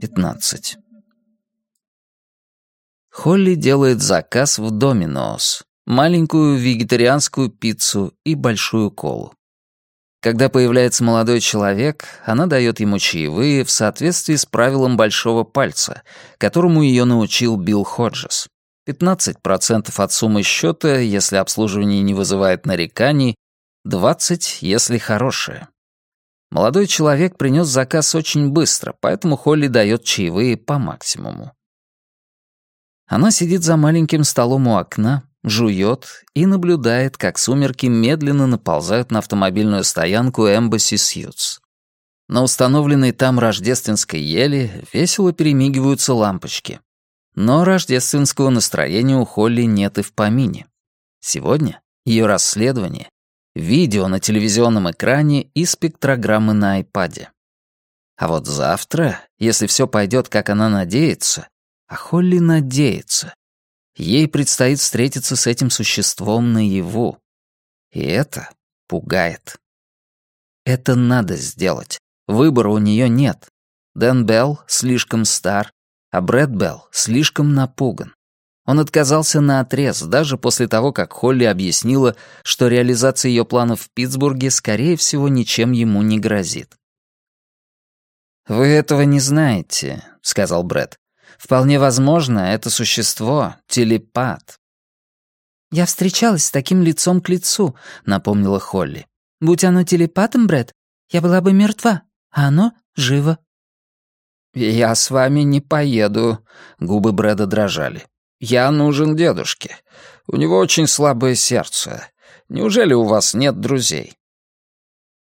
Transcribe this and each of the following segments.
15. Холли делает заказ в Доминоос. Маленькую вегетарианскую пиццу и большую колу. Когда появляется молодой человек, она дает ему чаевые в соответствии с правилом большого пальца, которому ее научил Билл Ходжес. 15% от суммы счета, если обслуживание не вызывает нареканий, 20, если хорошее. Молодой человек принес заказ очень быстро, поэтому Холли дает чаевые по максимуму. Она сидит за маленьким столом у окна, жует и наблюдает, как сумерки медленно наползают на автомобильную стоянку Embassy Suits. На установленной там рождественской еле весело перемигиваются лампочки. Но рождественского настроения у Холли нет и в помине. Сегодня ее расследование видео на телевизионном экране и спектрограммы на айпаде. А вот завтра, если все пойдет, как она надеется, а Холли надеется, ей предстоит встретиться с этим существом наяву. И это пугает. Это надо сделать. Выбора у нее нет. Дэн Белл слишком стар, а Брэд Белл слишком напуган. Он отказался на отрез, даже после того, как Холли объяснила, что реализация ее планов в Питтсбурге, скорее всего, ничем ему не грозит. «Вы этого не знаете», — сказал Брэд. «Вполне возможно, это существо — телепат». «Я встречалась с таким лицом к лицу», — напомнила Холли. «Будь оно телепатом, Брэд, я была бы мертва, а оно живо». «Я с вами не поеду», — губы Брэда дрожали. «Я нужен дедушке. У него очень слабое сердце. Неужели у вас нет друзей?»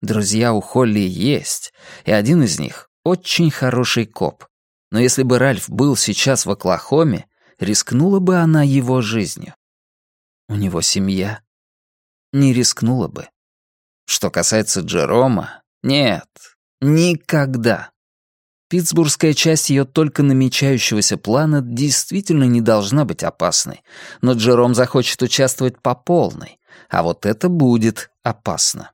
Друзья у Холли есть, и один из них — очень хороший коп. Но если бы Ральф был сейчас в Оклахоме, рискнула бы она его жизнью. У него семья. Не рискнула бы. Что касается Джерома, нет, никогда. Питтсбургская часть ее только намечающегося плана действительно не должна быть опасной, но Джером захочет участвовать по полной, а вот это будет опасно.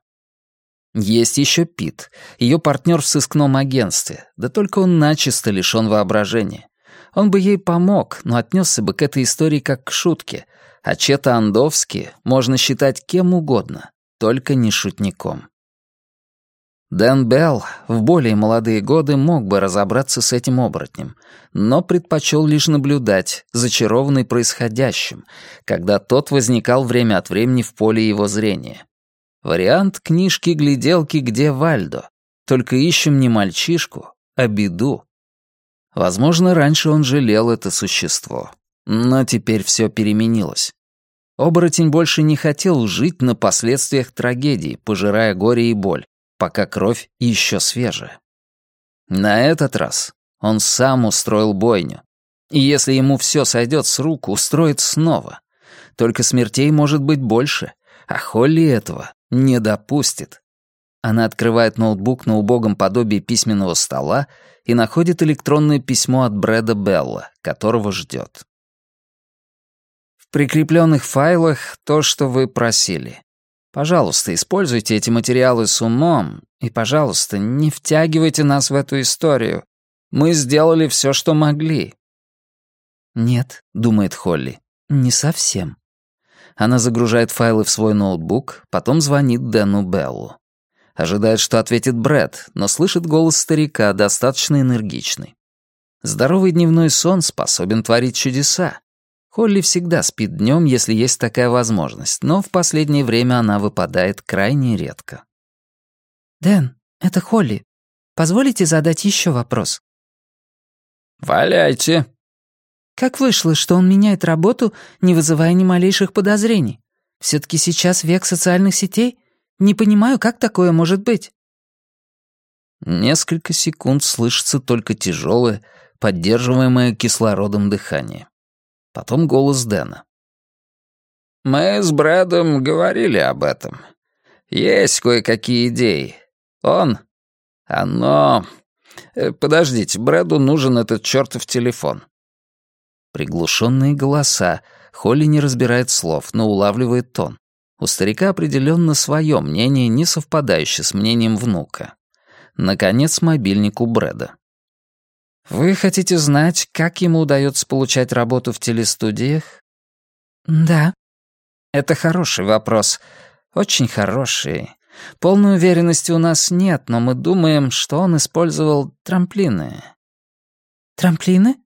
Есть еще Пит, ее партнер в сыскном агентстве, да только он начисто лишен воображения. Он бы ей помог, но отнесся бы к этой истории как к шутке, а Чета Андовски можно считать кем угодно, только не шутником. Дэн Белл в более молодые годы мог бы разобраться с этим оборотнем, но предпочел лишь наблюдать, зачарованный происходящим, когда тот возникал время от времени в поле его зрения. Вариант книжки-гляделки «Где Вальдо?» Только ищем не мальчишку, а беду. Возможно, раньше он жалел это существо, но теперь все переменилось. Оборотень больше не хотел жить на последствиях трагедии, пожирая горе и боль, пока кровь еще свежая. На этот раз он сам устроил бойню. И если ему все сойдет с рук, устроит снова. Только смертей может быть больше, а Холли этого не допустит. Она открывает ноутбук на убогом подобии письменного стола и находит электронное письмо от Брэда Белла, которого ждет. В прикрепленных файлах то, что вы просили. Пожалуйста, используйте эти материалы с умом и, пожалуйста, не втягивайте нас в эту историю. Мы сделали все, что могли». «Нет», — думает Холли, — «не совсем». Она загружает файлы в свой ноутбук, потом звонит Дэну Беллу. Ожидает, что ответит Брэд, но слышит голос старика, достаточно энергичный. Здоровый дневной сон способен творить чудеса. Холли всегда спит днем, если есть такая возможность, но в последнее время она выпадает крайне редко. «Дэн, это Холли. Позволите задать еще вопрос?» «Валяйте». «Как вышло, что он меняет работу, не вызывая ни малейших подозрений? Все-таки сейчас век социальных сетей? Не понимаю, как такое может быть?» Несколько секунд слышится только тяжелое, поддерживаемое кислородом дыхание. Потом голос Дэна. «Мы с Брэдом говорили об этом. Есть кое-какие идеи. Он... Оно... Э, подождите, Брэду нужен этот чертов телефон». Приглушенные голоса. Холли не разбирает слов, но улавливает тон. У старика определенно свое мнение, не совпадающее с мнением внука. Наконец, мобильник у Брэда. Вы хотите знать, как ему удается получать работу в телестудиях? Да. Это хороший вопрос. Очень хороший. Полной уверенности у нас нет, но мы думаем, что он использовал трамплины. Трамплины?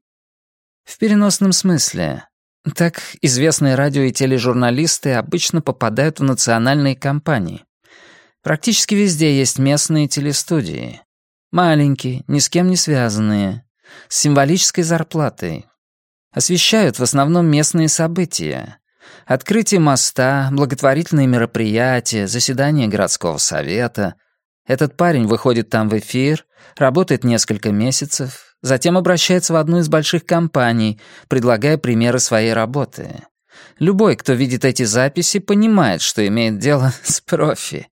В переносном смысле. Так известные радио и тележурналисты обычно попадают в национальные компании. Практически везде есть местные телестудии. Маленькие, ни с кем не связанные, с символической зарплатой. Освещают в основном местные события. Открытие моста, благотворительные мероприятия, заседания городского совета. Этот парень выходит там в эфир, работает несколько месяцев, затем обращается в одну из больших компаний, предлагая примеры своей работы. Любой, кто видит эти записи, понимает, что имеет дело с профи.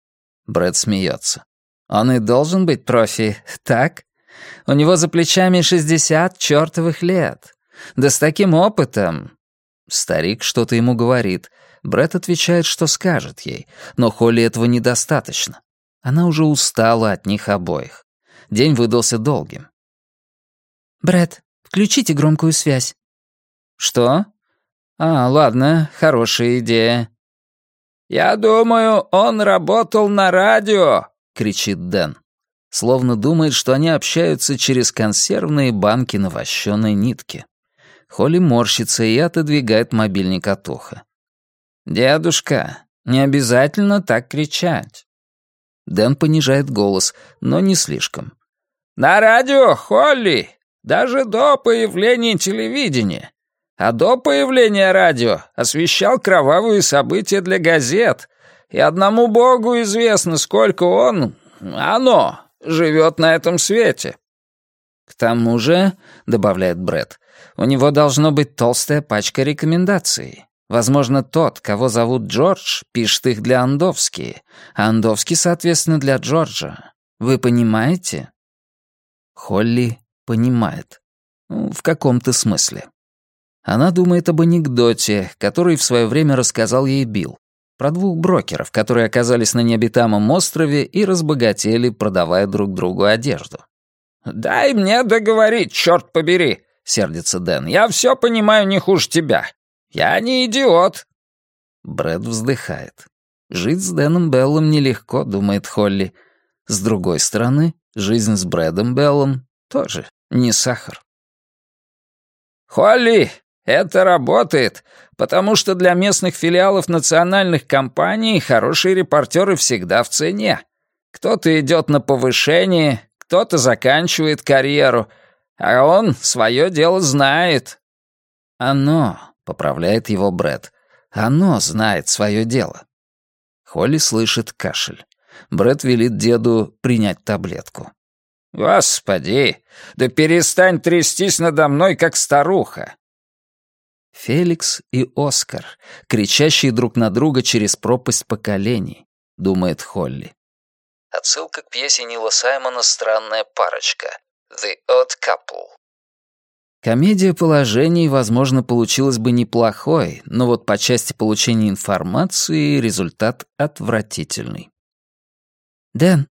Брэд смеется. Он и должен быть профи, так? У него за плечами 60 чертовых лет. Да с таким опытом. Старик что-то ему говорит. Брэд отвечает, что скажет ей, но Холли этого недостаточно. Она уже устала от них обоих. День выдался долгим. «Брэд, включите громкую связь». «Что? А, ладно, хорошая идея». «Я думаю, он работал на радио», — кричит Дэн. Словно думает, что они общаются через консервные банки на вощеной нитке. Холли морщится и отодвигает мобильник от уха. «Дедушка, не обязательно так кричать». Дэн понижает голос, но не слишком. «На радио, Холли! Даже до появления телевидения. А до появления радио освещал кровавые события для газет. И одному богу известно, сколько он, оно, живет на этом свете». «К тому же», — добавляет Бред, у него должно быть толстая пачка рекомендаций. Возможно, тот, кого зовут Джордж, пишет их для Андовски, а Андовски, соответственно, для Джорджа. Вы понимаете? Холли понимает. Ну, в каком-то смысле. Она думает об анекдоте, который в свое время рассказал ей Билл. Про двух брокеров, которые оказались на необитаемом острове и разбогатели, продавая друг другу одежду. «Дай мне договорить, черт побери!» сердится Дэн. «Я все понимаю не хуже тебя. Я не идиот». Брэд вздыхает. Жить с Дэном Беллом нелегко, думает Холли. С другой стороны, жизнь с Брэдом Беллом тоже не сахар. «Холли, это работает, потому что для местных филиалов национальных компаний хорошие репортеры всегда в цене. Кто-то идет на повышение, кто-то заканчивает карьеру — а он свое дело знает». «Оно», — поправляет его Брэд, — «оно знает свое дело». Холли слышит кашель. Брэд велит деду принять таблетку. «Господи, да перестань трястись надо мной, как старуха!» Феликс и Оскар, кричащие друг на друга через пропасть поколений, думает Холли. Отсылка к пьесе Нила Саймона «Странная парочка», The Odd Couple. Комедия положений, возможно, получилась бы неплохой, но вот по части получения информации результат отвратительный. «Дэн,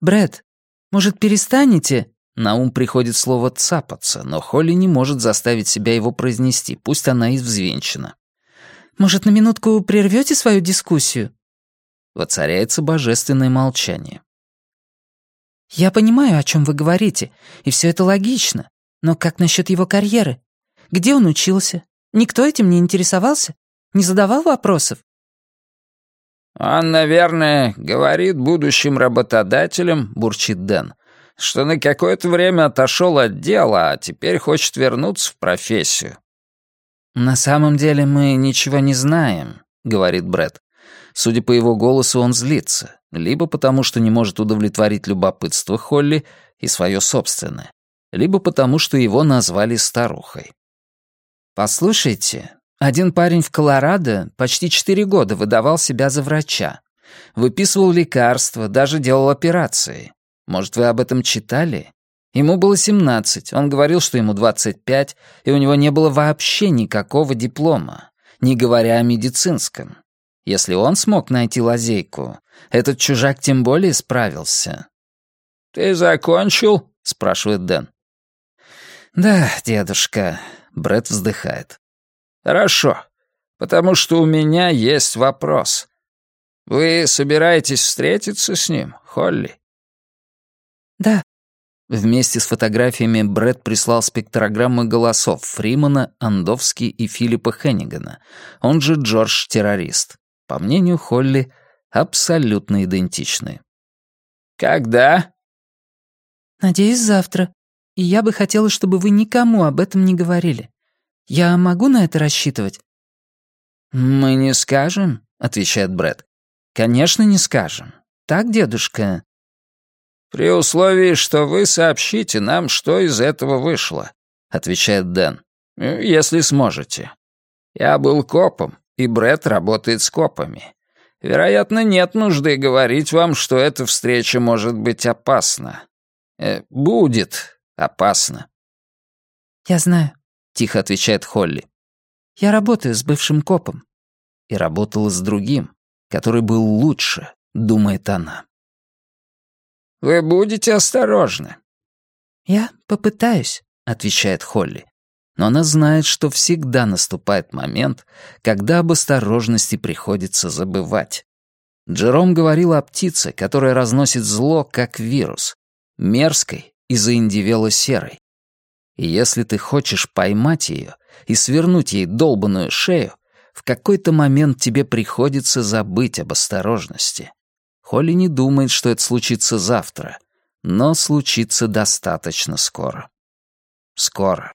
Брэд, может, перестанете?» На ум приходит слово «цапаться», но Холли не может заставить себя его произнести, пусть она и взвинчена. «Может, на минутку прервете свою дискуссию?» Воцаряется божественное молчание. «Я понимаю, о чем вы говорите, и все это логично. Но как насчет его карьеры? Где он учился? Никто этим не интересовался? Не задавал вопросов?» «Он, наверное, говорит будущим работодателям, — бурчит Дэн, — что на какое-то время отошел от дела, а теперь хочет вернуться в профессию». «На самом деле мы ничего не знаем», — говорит Брэд. Судя по его голосу, он злится, либо потому, что не может удовлетворить любопытство Холли и свое собственное, либо потому, что его назвали старухой. «Послушайте, один парень в Колорадо почти четыре года выдавал себя за врача. Выписывал лекарства, даже делал операции. Может, вы об этом читали? Ему было 17, он говорил, что ему 25, и у него не было вообще никакого диплома, не говоря о медицинском. Если он смог найти лазейку, этот чужак тем более справился. «Ты закончил?» — спрашивает Дэн. «Да, дедушка», — Брэд вздыхает. «Хорошо, потому что у меня есть вопрос. Вы собираетесь встретиться с ним, Холли?» «Да». Вместе с фотографиями Брэд прислал спектрограммы голосов Фримана, Андовски и Филиппа Хеннигана, он же Джордж-террорист. По мнению Холли, абсолютно идентичны. «Когда?» «Надеюсь, завтра. И я бы хотела, чтобы вы никому об этом не говорили. Я могу на это рассчитывать?» «Мы не скажем», — отвечает Брэд. «Конечно, не скажем. Так, дедушка?» «При условии, что вы сообщите нам, что из этого вышло», — отвечает Дэн. «Если сможете. Я был копом, и Брэд работает с копами. Вероятно, нет нужды говорить вам, что эта встреча может быть опасна. Э, будет опасно». «Я знаю», — тихо отвечает Холли. «Я работаю с бывшим копом». И работала с другим, который был лучше, думает она. «Вы будете осторожны». «Я попытаюсь», — отвечает Холли. Но она знает, что всегда наступает момент, когда об осторожности приходится забывать. Джером говорил о птице, которая разносит зло, как вирус, мерзкой и заиндивело-серой. И если ты хочешь поймать ее и свернуть ей долбанную шею, в какой-то момент тебе приходится забыть об осторожности. Холли не думает, что это случится завтра, но случится достаточно скоро. Скоро.